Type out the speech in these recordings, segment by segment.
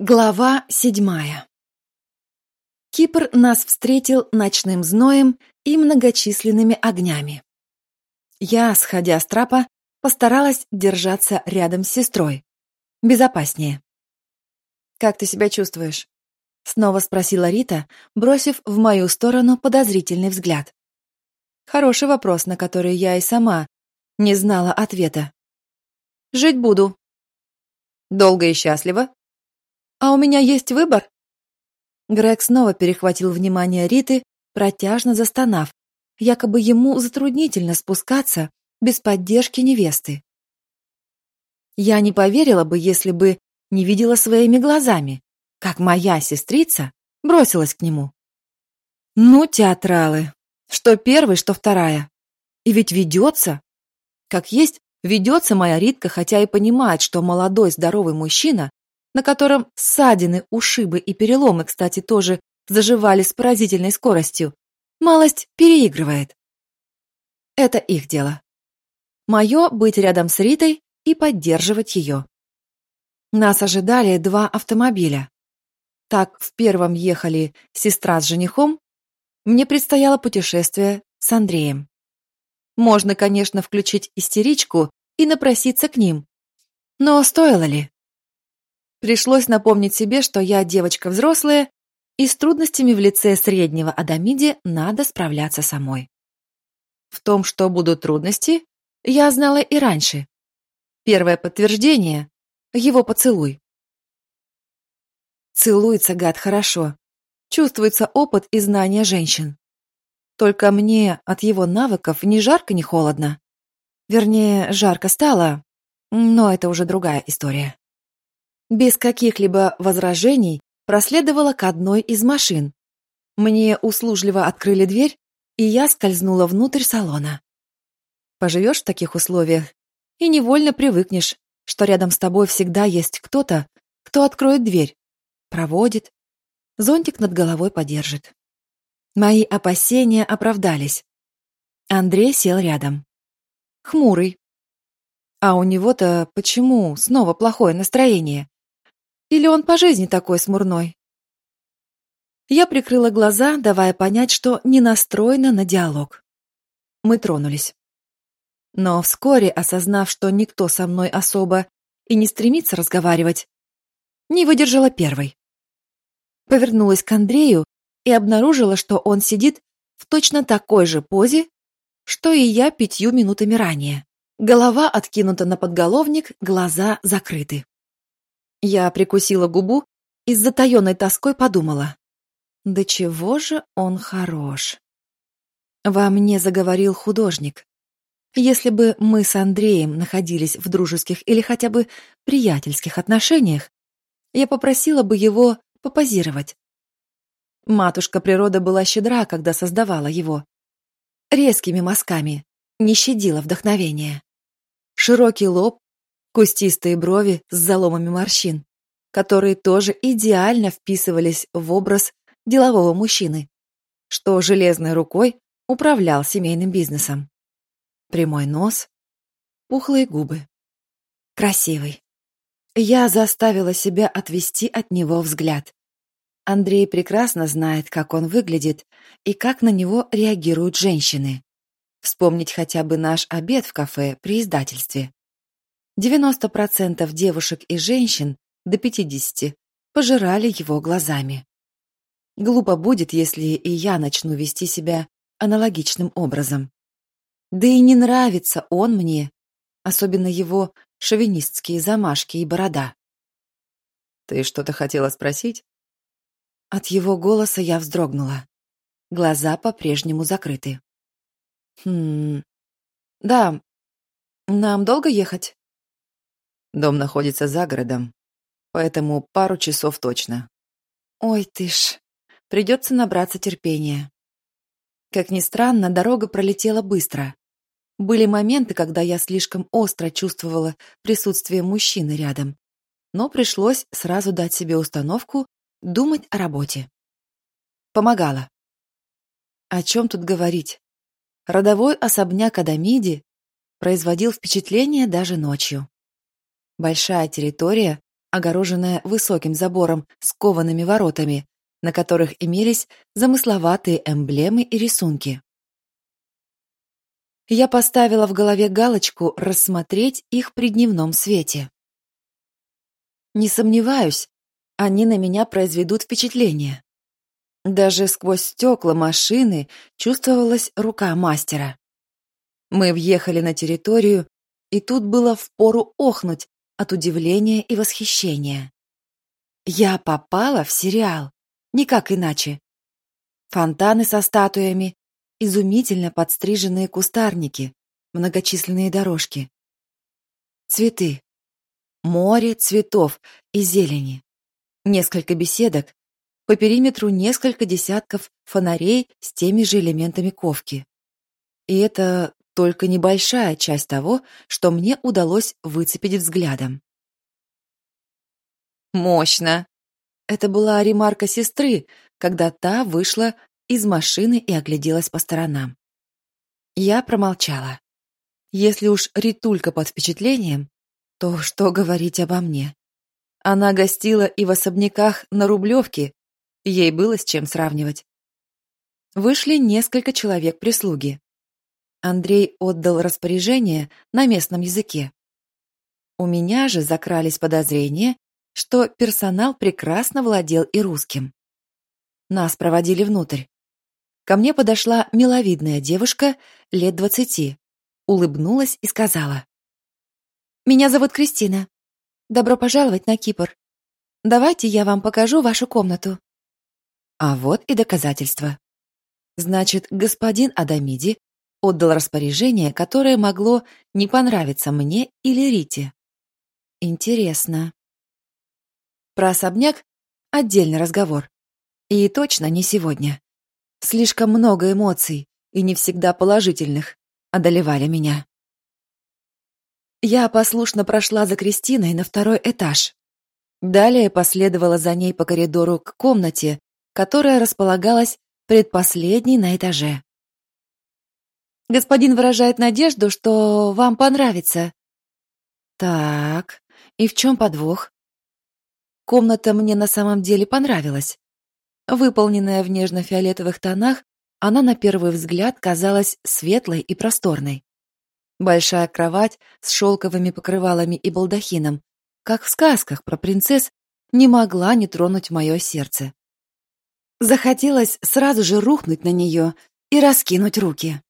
Глава седьмая Кипр нас встретил ночным зноем и многочисленными огнями. Я, сходя с трапа, постаралась держаться рядом с сестрой. Безопаснее. «Как ты себя чувствуешь?» — снова спросила Рита, бросив в мою сторону подозрительный взгляд. Хороший вопрос, на который я и сама не знала ответа. «Жить буду». «Долго и счастливо?» «А у меня есть выбор?» Грег снова перехватил внимание Риты, протяжно застонав. Якобы ему затруднительно спускаться без поддержки невесты. Я не поверила бы, если бы не видела своими глазами, как моя сестрица бросилась к нему. Ну, театралы, что первый, что вторая. И ведь ведется. Как есть, ведется моя Ритка, хотя и понимает, что молодой здоровый мужчина на котором ссадины, ушибы и переломы, кстати, тоже заживали с поразительной скоростью, малость переигрывает. Это их дело. Мое — быть рядом с Ритой и поддерживать ее. Нас ожидали два автомобиля. Так в первом ехали сестра с женихом, мне предстояло путешествие с Андреем. Можно, конечно, включить истеричку и напроситься к ним. Но стоило ли? Пришлось напомнить себе, что я девочка взрослая, и с трудностями в лице среднего Адамиди надо справляться самой. В том, что будут трудности, я знала и раньше. Первое подтверждение — его поцелуй. Целуется гад хорошо. Чувствуется опыт и знания женщин. Только мне от его навыков ни жарко, ни холодно. Вернее, жарко стало, но это уже другая история без каких-либо возражений проследовала к одной из машин. Мне услужливо открыли дверь, и я скользнула внутрь салона. Поживешь в таких условиях и невольно привыкнешь, что рядом с тобой всегда есть кто-то, кто откроет дверь, проводит, зонтик над головой подержит. Мои опасения оправдались. Андрей сел рядом. Хмурый. А у него-то почему снова плохое настроение? Или он по жизни такой смурной? Я прикрыла глаза, давая понять, что не настроена на диалог. Мы тронулись. Но вскоре, осознав, что никто со мной особо и не стремится разговаривать, не выдержала первой. Повернулась к Андрею и обнаружила, что он сидит в точно такой же позе, что и я пятью минутами ранее. Голова откинута на подголовник, глаза закрыты. Я прикусила губу и с затаенной тоской подумала. Да чего же он хорош. Во мне заговорил художник. Если бы мы с Андреем находились в дружеских или хотя бы приятельских отношениях, я попросила бы его попозировать. Матушка природа была щедра, когда создавала его. Резкими мазками, не щадила вдохновения. Широкий лоб, кустистые брови с заломами морщин, которые тоже идеально вписывались в образ делового мужчины, что железной рукой управлял семейным бизнесом. Прямой нос, пухлые губы. Красивый. Я заставила себя отвести от него взгляд. Андрей прекрасно знает, как он выглядит и как на него реагируют женщины. Вспомнить хотя бы наш обед в кафе при издательстве. 90% девушек и женщин до 50 пожирали его глазами. Глупо будет, если и я начну вести себя аналогичным образом. Да и не нравится он мне, особенно его шовинистские замашки и борода. «Ты что-то хотела спросить?» От его голоса я вздрогнула. Глаза по-прежнему закрыты. «Хм... Да. Нам долго ехать?» Дом находится за городом, поэтому пару часов точно. Ой ты ж, придется набраться терпения. Как ни странно, дорога пролетела быстро. Были моменты, когда я слишком остро чувствовала присутствие мужчины рядом, но пришлось сразу дать себе установку думать о работе. Помогала. О чем тут говорить? Родовой особняк Адамиди производил впечатление даже ночью. Большая территория, огороженная высоким забором с коваными воротами, на которых имелись замысловатые эмблемы и рисунки. Я поставила в голове галочку рассмотреть их при дневном свете. Не сомневаюсь, они на меня произведут впечатление. Даже сквозь стекла машины чувствовалась рука мастера. Мы въехали на территорию, и тут было впору охнуть от удивления и восхищения. Я попала в сериал, никак иначе. Фонтаны со статуями, изумительно подстриженные кустарники, многочисленные дорожки. Цветы. Море цветов и зелени. Несколько беседок, по периметру несколько десятков фонарей с теми же элементами ковки. И это только небольшая часть того, что мне удалось выцепить взглядом. «Мощно!» Это была ремарка сестры, когда та вышла из машины и огляделась по сторонам. Я промолчала. Если уж Ритулька под впечатлением, то что говорить обо мне? Она гостила и в особняках на Рублевке, Ей было с чем сравнивать. Вышли несколько человек прислуги. Андрей отдал распоряжение на местном языке. У меня же закрались подозрения, что персонал прекрасно владел и русским. Нас проводили внутрь. Ко мне подошла миловидная девушка лет двадцати, улыбнулась и сказала. «Меня зовут Кристина. Добро пожаловать на Кипр. Давайте я вам покажу вашу комнату. А вот и доказательства. Значит, господин Адамиди отдал распоряжение, которое могло не понравиться мне или Рите. Интересно. Про особняк отдельный разговор. И точно не сегодня. Слишком много эмоций, и не всегда положительных, одолевали меня. Я послушно прошла за Кристиной на второй этаж. Далее последовала за ней по коридору к комнате, которая располагалась предпоследней на этаже. «Господин выражает надежду, что вам понравится». «Так, и в чем подвох?» Комната мне на самом деле понравилась. Выполненная в нежно-фиолетовых тонах, она на первый взгляд казалась светлой и просторной. Большая кровать с шелковыми покрывалами и балдахином, как в сказках про принцесс, не могла не тронуть мое сердце. Захотелось сразу же рухнуть на нее и раскинуть руки.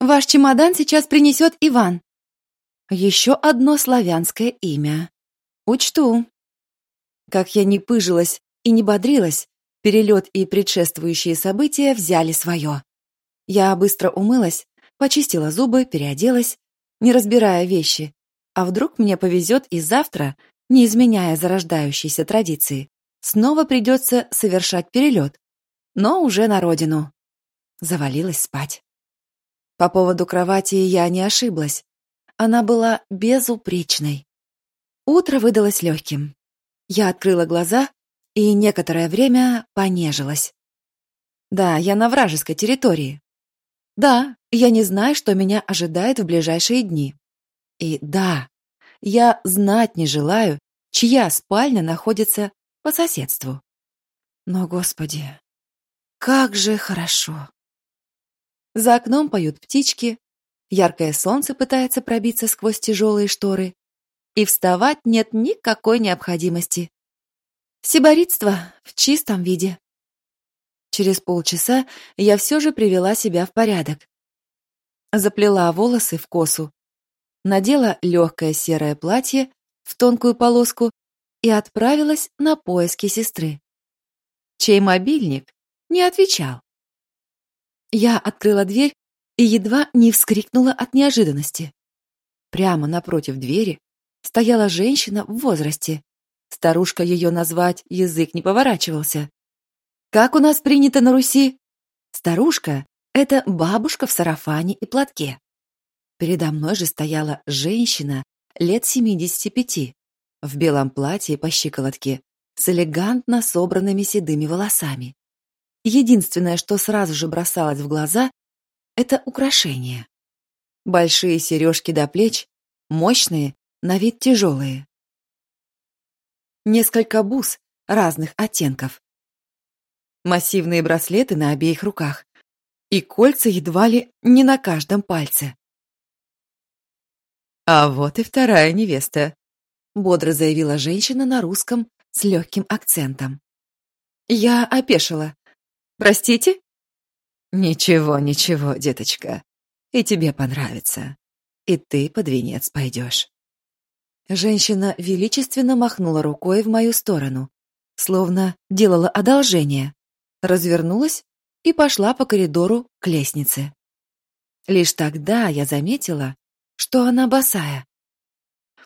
«Ваш чемодан сейчас принесет Иван». Еще одно славянское имя. Учту. Как я не пыжилась и не бодрилась, перелет и предшествующие события взяли свое. Я быстро умылась, почистила зубы, переоделась, не разбирая вещи. А вдруг мне повезет и завтра, не изменяя зарождающейся традиции, Снова придется совершать перелет, но уже на родину. Завалилась спать. По поводу кровати я не ошиблась. Она была безупречной. Утро выдалось легким. Я открыла глаза и некоторое время понежилась. Да, я на вражеской территории. Да, я не знаю, что меня ожидает в ближайшие дни. И да, я знать не желаю, чья спальня находится по соседству. Но, Господи, как же хорошо! За окном поют птички, яркое солнце пытается пробиться сквозь тяжелые шторы, и вставать нет никакой необходимости. Сиборитство в чистом виде. Через полчаса я все же привела себя в порядок. Заплела волосы в косу, надела легкое серое платье в тонкую полоску и отправилась на поиски сестры. Чей мобильник не отвечал. Я открыла дверь и едва не вскрикнула от неожиданности. Прямо напротив двери стояла женщина в возрасте. Старушка ее назвать язык не поворачивался. Как у нас принято на Руси? Старушка — это бабушка в сарафане и платке. Передо мной же стояла женщина лет семидесяти пяти в белом платье по щиколотке, с элегантно собранными седыми волосами. Единственное, что сразу же бросалось в глаза, это украшения. Большие сережки до плеч, мощные, на вид тяжелые. несколько бус разных оттенков. Массивные браслеты на обеих руках и кольца едва ли не на каждом пальце. «А вот и вторая невеста», — бодро заявила женщина на русском с легким акцентом. Я опешила. «Простите?» «Ничего, ничего, деточка. И тебе понравится. И ты под венец пойдешь». Женщина величественно махнула рукой в мою сторону, словно делала одолжение, развернулась и пошла по коридору к лестнице. Лишь тогда я заметила, что она босая.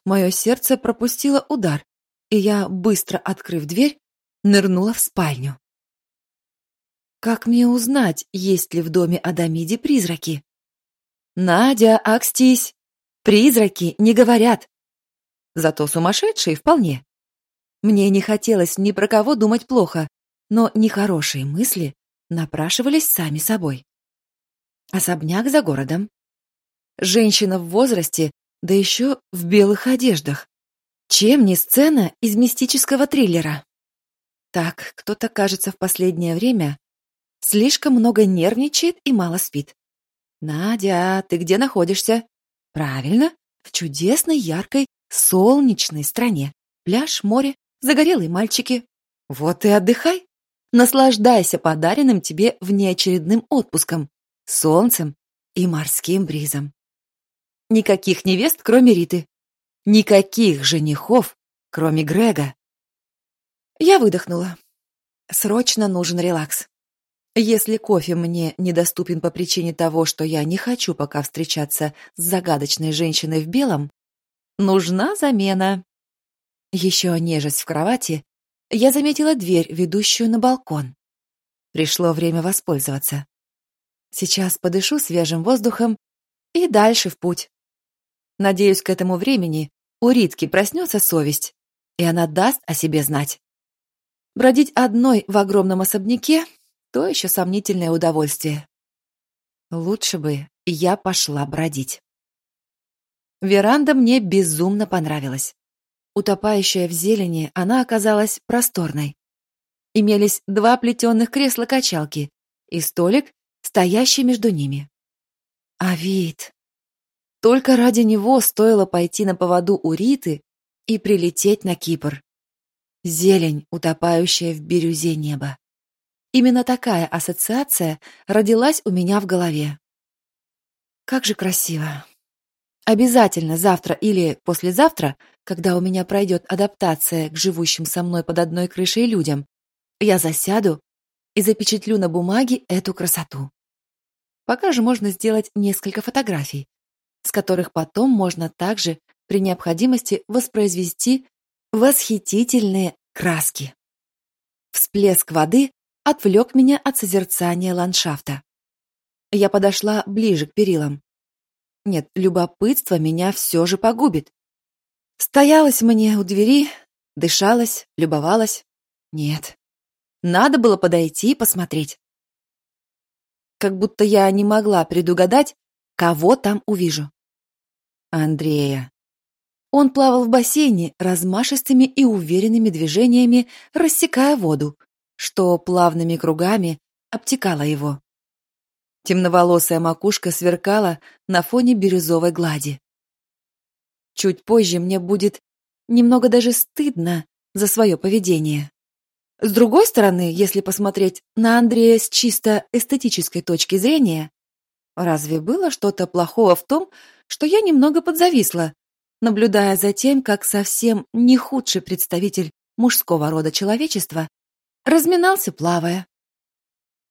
Мое сердце пропустило удар, и я, быстро открыв дверь, нырнула в спальню. Как мне узнать, есть ли в доме Адамиди призраки? Надя, акстись! Призраки не говорят. Зато сумасшедшие вполне. Мне не хотелось ни про кого думать плохо, но нехорошие мысли напрашивались сами собой. Особняк за городом. Женщина в возрасте, да еще в белых одеждах. Чем не сцена из мистического триллера? Так, кто-то, кажется, в последнее время Слишком много нервничает и мало спит. «Надя, ты где находишься?» «Правильно, в чудесной, яркой, солнечной стране. Пляж, море, загорелые мальчики. Вот и отдыхай. Наслаждайся подаренным тебе внеочередным отпуском, солнцем и морским бризом. Никаких невест, кроме Риты. Никаких женихов, кроме Грега. Я выдохнула. Срочно нужен релакс. Если кофе мне недоступен по причине того, что я не хочу пока встречаться с загадочной женщиной в белом, нужна замена. Еще нежесть в кровати, я заметила дверь, ведущую на балкон. Пришло время воспользоваться. Сейчас подышу свежим воздухом и дальше в путь. Надеюсь, к этому времени у Ритки проснется совесть, и она даст о себе знать. Бродить одной в огромном особняке то еще сомнительное удовольствие. Лучше бы я пошла бродить. Веранда мне безумно понравилась. Утопающая в зелени, она оказалась просторной. Имелись два плетеных кресла-качалки и столик, стоящий между ними. А вид... Только ради него стоило пойти на поводу у Риты и прилететь на Кипр. Зелень, утопающая в бирюзе неба. Именно такая ассоциация родилась у меня в голове. Как же красиво. Обязательно завтра или послезавтра, когда у меня пройдет адаптация к живущим со мной под одной крышей людям, я засяду и запечатлю на бумаге эту красоту. Пока же можно сделать несколько фотографий, с которых потом можно также при необходимости воспроизвести восхитительные краски. Всплеск воды отвлек меня от созерцания ландшафта. Я подошла ближе к перилам. Нет, любопытство меня все же погубит. Стоялась мне у двери, дышалась, любовалась. Нет, надо было подойти и посмотреть. Как будто я не могла предугадать, кого там увижу. Андрея. Он плавал в бассейне размашистыми и уверенными движениями, рассекая воду, что плавными кругами обтекала его. Темноволосая макушка сверкала на фоне бирюзовой глади. Чуть позже мне будет немного даже стыдно за свое поведение. С другой стороны, если посмотреть на Андрея с чисто эстетической точки зрения, разве было что-то плохого в том, что я немного подзависла, наблюдая за тем, как совсем не худший представитель мужского рода человечества разминался, плавая.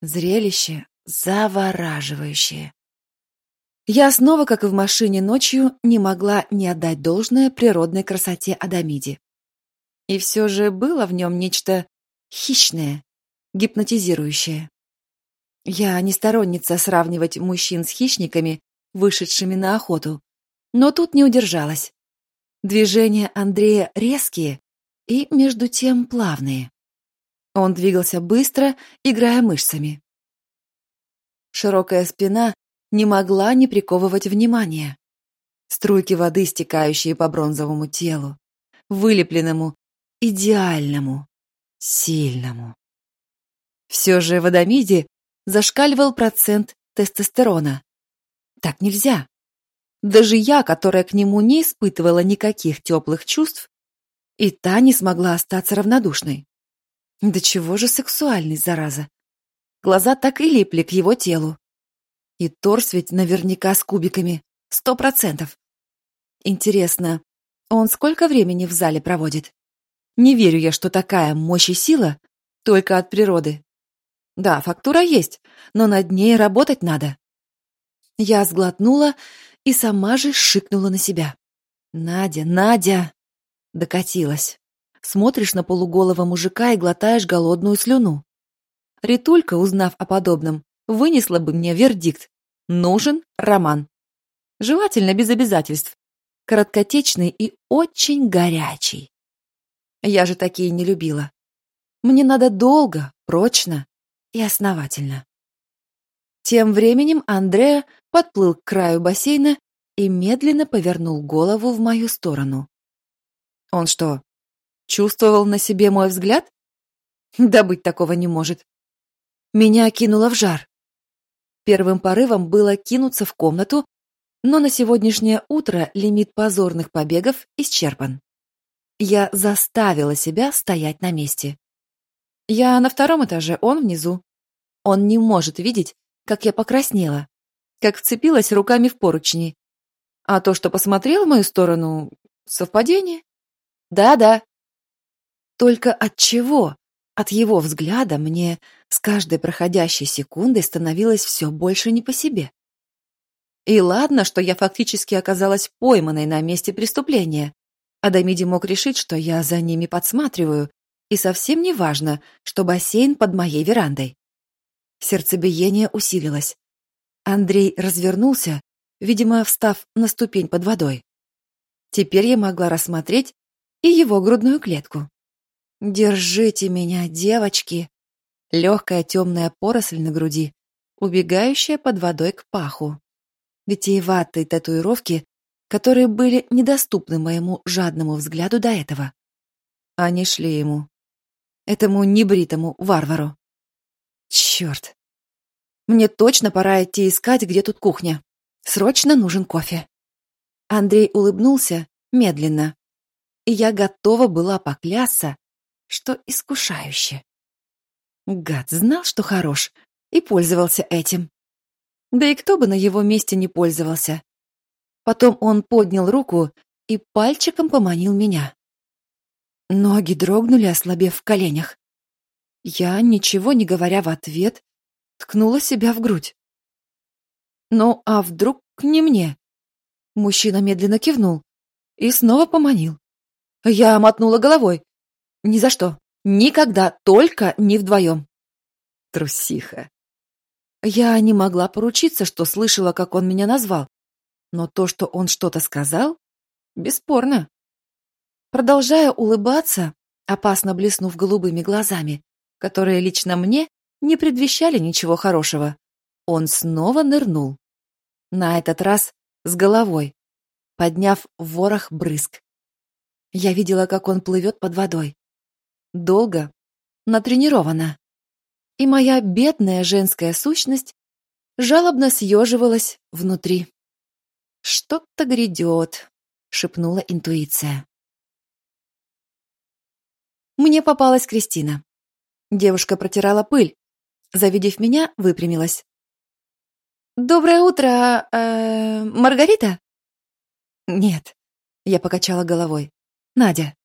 Зрелище завораживающее. Я снова, как и в машине ночью, не могла не отдать должное природной красоте Адамиди. И все же было в нем нечто хищное, гипнотизирующее. Я не сторонница сравнивать мужчин с хищниками, вышедшими на охоту, но тут не удержалась. Движения Андрея резкие и, между тем, плавные. Он двигался быстро, играя мышцами. Широкая спина не могла не приковывать внимания. Струйки воды, стекающие по бронзовому телу, вылепленному идеальному, сильному. Все же в Адамиде зашкаливал процент тестостерона. Так нельзя. Даже я, которая к нему не испытывала никаких теплых чувств, и та не смогла остаться равнодушной. Да чего же сексуальный, зараза. Глаза так и липли к его телу. И торс ведь наверняка с кубиками. Сто процентов. Интересно, он сколько времени в зале проводит? Не верю я, что такая мощь и сила только от природы. Да, фактура есть, но над ней работать надо. Я сглотнула и сама же шикнула на себя. «Надя, Надя!» Докатилась. Смотришь на полуголого мужика и глотаешь голодную слюну. Ритулька, узнав о подобном, вынесла бы мне вердикт. Нужен роман. Желательно без обязательств. Короткотечный и очень горячий. Я же такие не любила. Мне надо долго, прочно и основательно. Тем временем Андреа подплыл к краю бассейна и медленно повернул голову в мою сторону. Он что, чувствовал на себе мой взгляд? Да быть такого не может. Меня кинуло в жар. Первым порывом было кинуться в комнату, но на сегодняшнее утро лимит позорных побегов исчерпан. Я заставила себя стоять на месте. Я на втором этаже, он внизу. Он не может видеть, как я покраснела, как вцепилась руками в поручни. А то, что посмотрел в мою сторону, совпадение? Да-да. Только от чего? От его взгляда мне с каждой проходящей секундой становилось все больше не по себе. И ладно, что я фактически оказалась пойманной на месте преступления. Адамиди мог решить, что я за ними подсматриваю, и совсем не важно, что бассейн под моей верандой. Сердцебиение усилилось. Андрей развернулся, видимо, встав на ступень под водой. Теперь я могла рассмотреть и его грудную клетку. «Держите меня, девочки!» Легкая темная поросль на груди, убегающая под водой к паху. Витиеватые татуировки, которые были недоступны моему жадному взгляду до этого. Они шли ему. Этому небритому варвару. Черт. Мне точно пора идти искать, где тут кухня. Срочно нужен кофе. Андрей улыбнулся медленно, и я готова была поклясться, что искушающе. Гад знал, что хорош, и пользовался этим. Да и кто бы на его месте не пользовался. Потом он поднял руку и пальчиком поманил меня. Ноги дрогнули, ослабев в коленях. Я, ничего не говоря в ответ, ткнула себя в грудь. Ну, а вдруг не мне? Мужчина медленно кивнул и снова поманил. Я мотнула головой. Ни за что. Никогда, только не вдвоем. Трусиха. Я не могла поручиться, что слышала, как он меня назвал. Но то, что он что-то сказал, бесспорно. Продолжая улыбаться, опасно блеснув голубыми глазами, которые лично мне не предвещали ничего хорошего, он снова нырнул. На этот раз с головой, подняв ворох брызг. Я видела, как он плывет под водой. Долго, натренирована. И моя бедная женская сущность жалобно съеживалась внутри. «Что-то грядет», — шепнула интуиция. Мне попалась Кристина. Девушка протирала пыль. Завидев меня, выпрямилась. «Доброе утро, э, Маргарита?» «Нет», — я покачала головой. Надя.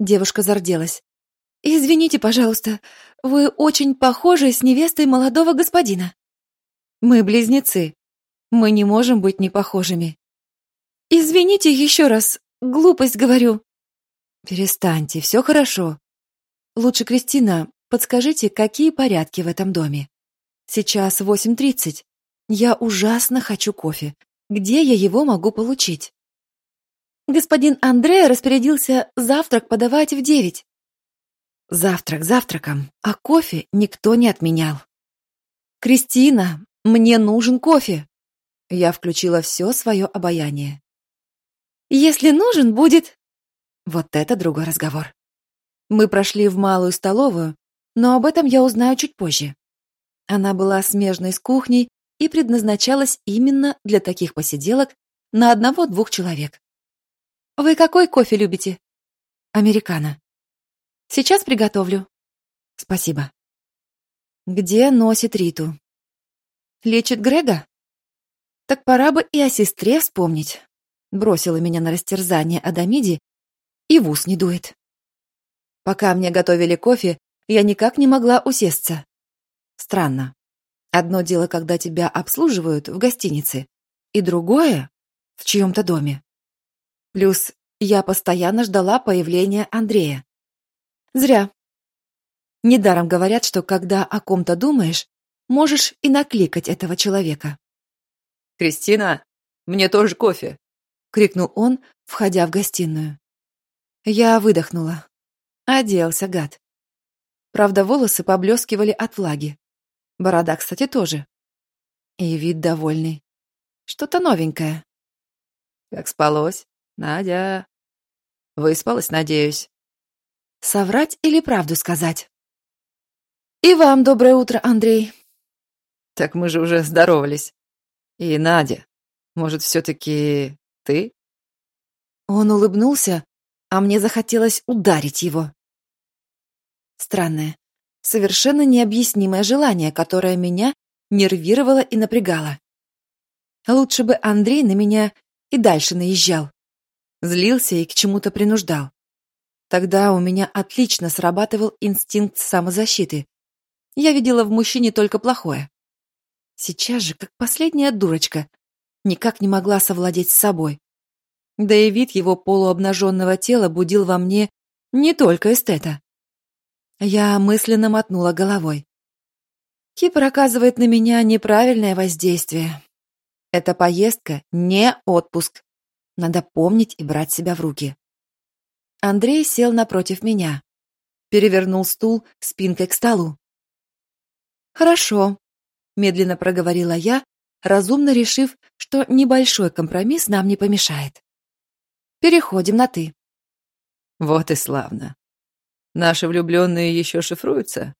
Девушка зарделась. «Извините, пожалуйста, вы очень похожи с невестой молодого господина». «Мы близнецы. Мы не можем быть непохожими». «Извините еще раз, глупость говорю». «Перестаньте, все хорошо. Лучше, Кристина, подскажите, какие порядки в этом доме? Сейчас 8.30. Я ужасно хочу кофе. Где я его могу получить?» Господин Андре распорядился завтрак подавать в девять. Завтрак завтраком, а кофе никто не отменял. «Кристина, мне нужен кофе!» Я включила все свое обаяние. «Если нужен, будет...» Вот это другой разговор. Мы прошли в малую столовую, но об этом я узнаю чуть позже. Она была смежной с кухней и предназначалась именно для таких посиделок на одного-двух человек. «Вы какой кофе любите?» «Американо». «Сейчас приготовлю». «Спасибо». «Где носит Риту?» «Лечит Грега?» «Так пора бы и о сестре вспомнить». Бросила меня на растерзание Адамиди и в ус не дует. Пока мне готовили кофе, я никак не могла усесться. Странно. Одно дело, когда тебя обслуживают в гостинице, и другое — в чьем-то доме. Плюс я постоянно ждала появления Андрея. Зря. Недаром говорят, что когда о ком-то думаешь, можешь и накликать этого человека. «Кристина, мне тоже кофе!» — крикнул он, входя в гостиную. Я выдохнула. Оделся, гад. Правда, волосы поблескивали от влаги. Борода, кстати, тоже. И вид довольный. Что-то новенькое. Как спалось, Надя? Выспалась, надеюсь. Соврать или правду сказать? И вам доброе утро, Андрей. Так мы же уже здоровались. И Надя, может, все-таки ты? Он улыбнулся, а мне захотелось ударить его. Странное, совершенно необъяснимое желание, которое меня нервировало и напрягало. Лучше бы Андрей на меня и дальше наезжал. Злился и к чему-то принуждал. Тогда у меня отлично срабатывал инстинкт самозащиты. Я видела в мужчине только плохое. Сейчас же, как последняя дурочка, никак не могла совладеть с собой. Да и вид его полуобнаженного тела будил во мне не только эстета. Я мысленно мотнула головой. Кипр оказывает на меня неправильное воздействие. Эта поездка не отпуск. Надо помнить и брать себя в руки. Андрей сел напротив меня. Перевернул стул спинкой к столу. «Хорошо», — медленно проговорила я, разумно решив, что небольшой компромисс нам не помешает. Переходим на «ты». Вот и славно. Наши влюбленные еще шифруются?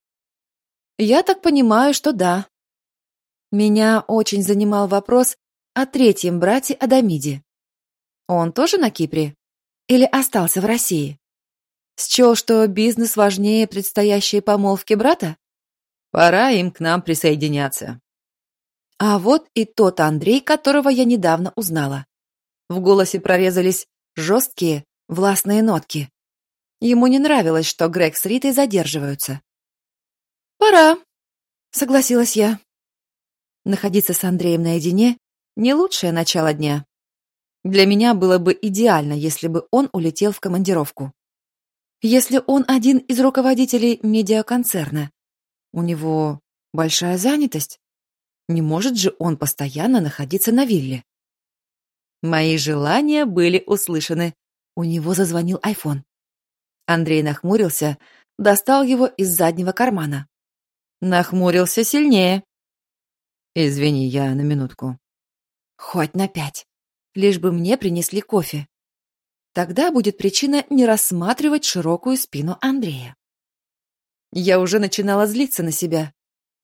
Я так понимаю, что да. Меня очень занимал вопрос о третьем брате Адамиде. Он тоже на Кипре? Или остался в России? Счел, что бизнес важнее предстоящей помолвки брата? Пора им к нам присоединяться. А вот и тот Андрей, которого я недавно узнала. В голосе прорезались жесткие, властные нотки. Ему не нравилось, что Грег с Ритой задерживаются. «Пора», — согласилась я. Находиться с Андреем наедине — не лучшее начало дня. Для меня было бы идеально, если бы он улетел в командировку. Если он один из руководителей медиаконцерна, у него большая занятость. Не может же он постоянно находиться на вилле. Мои желания были услышаны. У него зазвонил айфон. Андрей нахмурился, достал его из заднего кармана. Нахмурился сильнее. «Извини, я на минутку». «Хоть на пять. Лишь бы мне принесли кофе. Тогда будет причина не рассматривать широкую спину Андрея». Я уже начинала злиться на себя.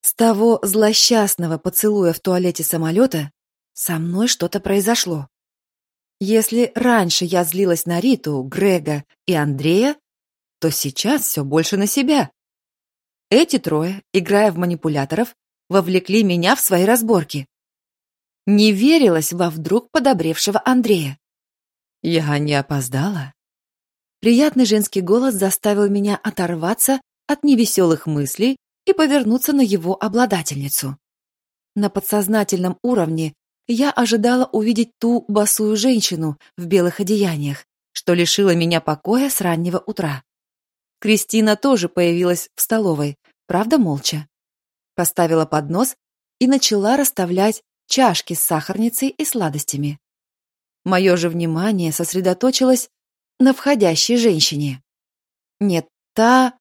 С того злосчастного поцелуя в туалете самолета со мной что-то произошло. Если раньше я злилась на Риту, Грега и Андрея, то сейчас все больше на себя. Эти трое, играя в манипуляторов, вовлекли меня в свои разборки. Не верилась во вдруг подобревшего Андрея. Я не опоздала. Приятный женский голос заставил меня оторваться от невеселых мыслей и повернуться на его обладательницу. На подсознательном уровне я ожидала увидеть ту босую женщину в белых одеяниях, что лишила меня покоя с раннего утра. Кристина тоже появилась в столовой, правда, молча. Поставила поднос и начала расставлять чашки с сахарницей и сладостями. Мое же внимание сосредоточилось на входящей женщине. Нет, та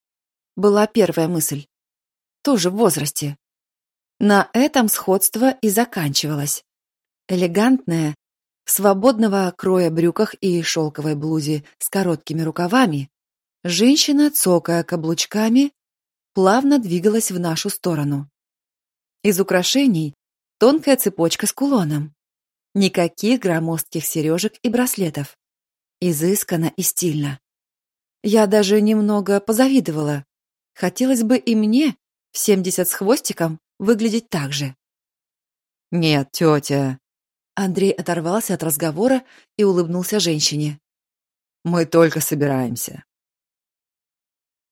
была первая мысль. Тоже в возрасте. На этом сходство и заканчивалось. Элегантная, свободного кроя брюках и шелковой блузе с короткими рукавами, Женщина, цокая каблучками, плавно двигалась в нашу сторону. Из украшений тонкая цепочка с кулоном. Никаких громоздких сережек и браслетов. Изысканно и стильно. Я даже немного позавидовала. Хотелось бы и мне в семьдесят с хвостиком выглядеть так же. «Нет, тетя». Андрей оторвался от разговора и улыбнулся женщине. «Мы только собираемся».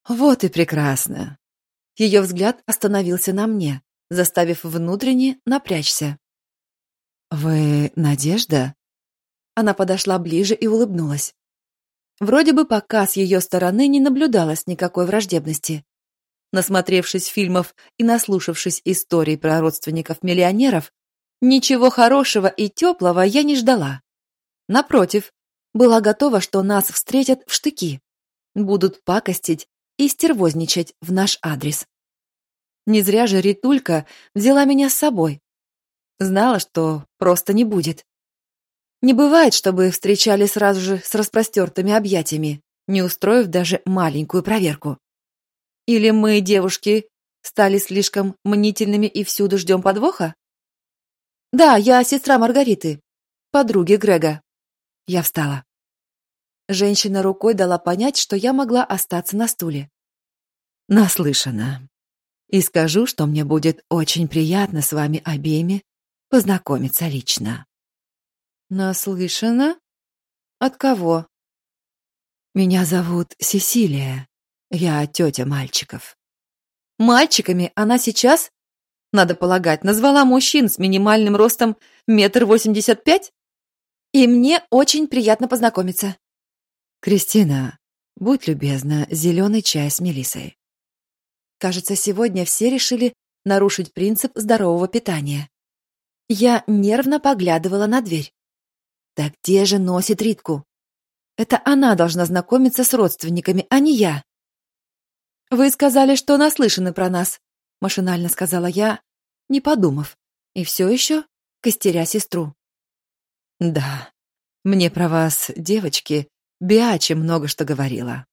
Вот и прекрасно. Ее взгляд остановился на мне, заставив внутренне напрячься. «Вы Надежда?» Она подошла ближе и улыбнулась. Вроде бы пока с ее стороны не наблюдалось никакой враждебности. Насмотревшись фильмов и наслушавшись историй про родственников миллионеров, ничего хорошего и теплого я не ждала. Напротив, была готова, что нас встретят в штыки, будут пакостить и стервозничать в наш адрес. Не зря же Ритулька взяла меня с собой. Знала, что просто не будет. Не бывает, чтобы встречали сразу же с распростертыми объятиями, не устроив даже маленькую проверку. Или мы, девушки, стали слишком мнительными и всюду ждем подвоха? Да, я сестра Маргариты, подруги Грега. Я встала. Женщина рукой дала понять, что я могла остаться на стуле. Наслышана. И скажу, что мне будет очень приятно с вами обеими познакомиться лично. Наслышана? От кого? Меня зовут Сесилия. Я тетя мальчиков. Мальчиками она сейчас, надо полагать, назвала мужчин с минимальным ростом метр восемьдесят пять? И мне очень приятно познакомиться. Кристина, будь любезна, зеленый чай с мелисой. Кажется, сегодня все решили нарушить принцип здорового питания. Я нервно поглядывала на дверь. Так где же носит Ритку? Это она должна знакомиться с родственниками, а не я. «Вы сказали, что наслышаны про нас», — машинально сказала я, не подумав, и все еще костеря сестру. «Да, мне про вас, девочки, Биачи много что говорила».